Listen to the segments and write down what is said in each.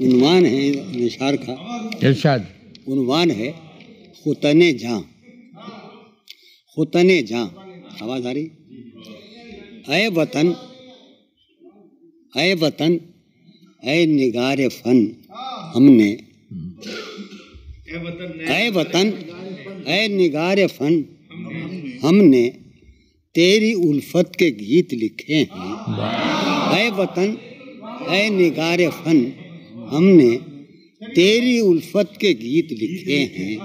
عنوان ہے نشار کا۔ ارشاد۔ عنوان ہے خطن جاں خطن جاں آواز آ رہی۔ اے وطن اے وطن اے نگار فن۔ ہم نے اے وطن اے نگار فن۔ ہم نے تیری الفت کے گیت لکھے ہیں۔ اے وطن اے نگار فن۔ ہم نے تیری الفت کے گیت لکھے ہیں۔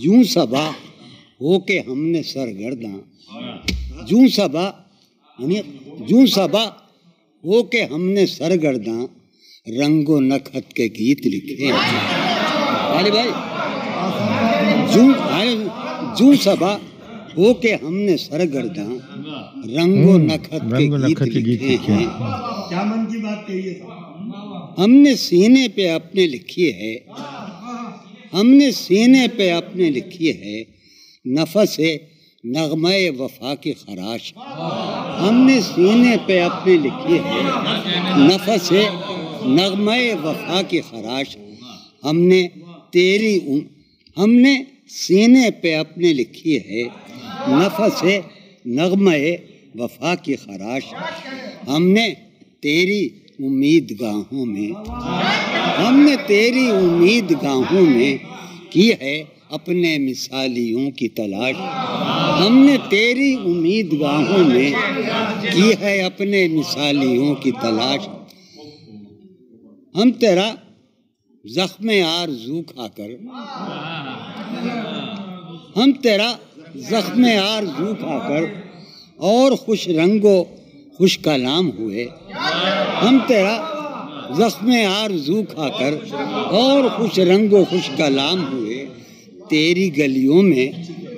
جوں صبا ہو کے ہم نے سرگرداں۔ جوں صبا یعنی جوں صبا ہو کے ہم نے سرگرداں۔ رنگ و نکھت کے گیت لکھے ہیں۔ علی بھائی جوں جوں صبا ہو کے ہم نے سرگرداں۔ رنگ و نکھت کے گیت لکھے ہیں۔ کیا من کی بات کہی ہے ہم نے سینے پہ اپنے لکھی ہے۔ ہم نے سینے پہ اپنے لکھی ہے۔ نفس نغمہ وفا کی خراش۔ ہم نے سینے پہ اپنے لکھی ہے۔ نفس نغمہ وفا کی خراش۔ ہم نے تیری ہم نے سینے پہ اپنے لکھی ہے۔ نفس نغمہ وفا کی خراش۔ ہم نے تیری امید گاہوں میں۔ ہم نے تیری امید گاہوں میں کی ہے اپنے مثالیوں کی تلاش۔ ہم نے تیری امید گاہوں میں کی ہے اپنے مثالیوں کی تلاش۔ ہم تیرا زخم آرزو کھا کر۔ ہم تیرا زخم آرزو کھا کر اور خوش رنگ و خوش کلام ہوئے۔ ہم تیرا زخم آرزو کھا کر اور خوش رنگ و خوش کلام ہوئے۔ تیری گلیوں میں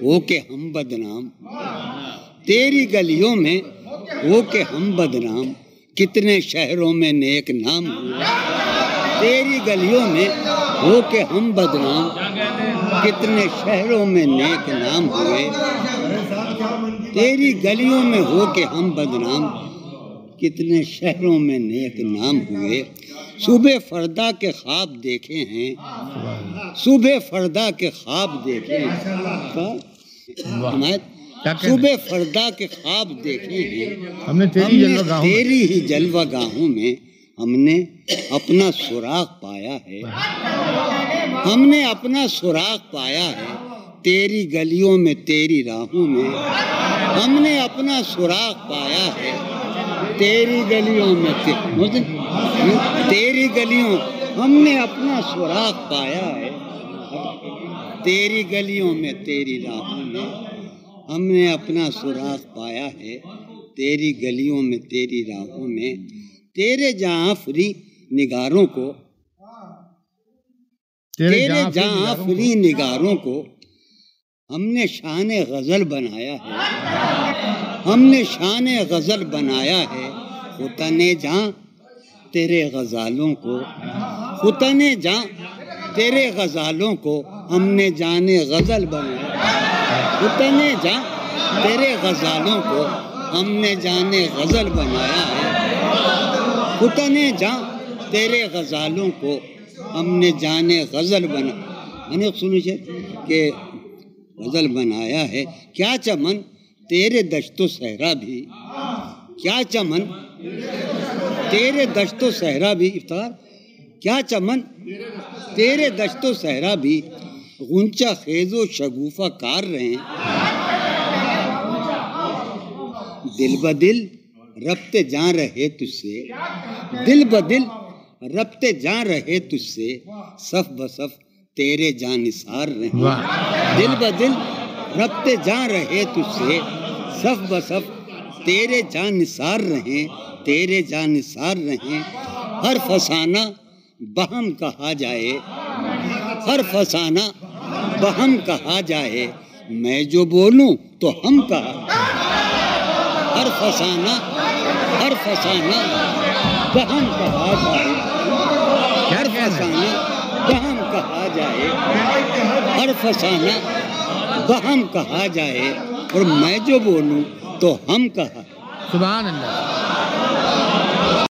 ہو کے ہم بدنام۔ تیری گلیوں میں ہو کے ہم بدنام۔ کتنے شہروں میں نیک نام ہوئے۔ تیری گلیوں میں ہو کے ہم بدنام۔ کتنے شہروں میں نیک نام ہوئے۔ تیری گلیوں میں ہو کے ہم بدنام۔ کتنے شہروں میں نیک نام ہوئے۔ صبح فردا کے خواب دیکھے ہیں۔ صبح فردا کے خواب دیکھے ہیں۔ صبح فردا کے خواب دیکھے ہیں۔ ہم نے تیری ہی جلوہ گاہوں میں ہم نے اپنا سراغ پایا ہے۔ ہم نے اپنا سراغ پایا ہے۔ تیری گلیوں میں تیری راہوں میں۔ ہم نے اپنا سراغ پایا ہے۔ تیری گلیوں میں تیری گلیوں ہم نے اپنا سراغ پایا ہے۔ تیری گلیوں میں تیری راہوں میں ہم نے اپنا سراغ پایا ہے۔ تیری گلیوں میں تیری راہوں میں۔ تیرے جہاں فری نگاروں کو تیرے جہاں فری نگاروں کو ہم نے شان غزل بنایا ہے۔ ہم نے شان غزل بنایا ہے۔ خطن جہاں تیرے غزالوں کو خطن جہاں تیرے غزالوں کو ہم نے جان غزل بنایا۔ خطن جہاں تیرے غزالوں کو ہم نے جان غزل بنایا ہے۔ خطن جہاں تیرے غزالوں کو ہم نے جان غزل بنا میں نے سنی کہ غزل بنایا ہے۔ کیا چمن تیرے دشت و صحرا بھی؟ کیا چمن تیرے دشت و صحرا بھی؟ افطار، کیا چمن تیرے دشت و صحرا بھی؟ غنچہ خیز و شگوفہ کار رہے دل بدل ربتے جان رہے تجھ سے دل بدل ربتے جان رہے تجھ سے صف بصف تیرے جان نثار رہے دل بدل ربتے جان رہے تجھ سے صف بصف تیرے جان نثار رہیں۔ تیرے جان نثار رہیں۔ ہر فسانہ بہم کہا جائے۔ ہر فسانہ بہم کہا جائے۔ میں جو بولوں تو ہم کہا۔ ہر فسانہ ہر فسانہ بہم کہا جائے۔ ہر فسانہ بہم کہا جائے، ہر فسانہ وہم کہا جائے اور میں جو بولوں تو ہم کہا۔ سبحان اللہ۔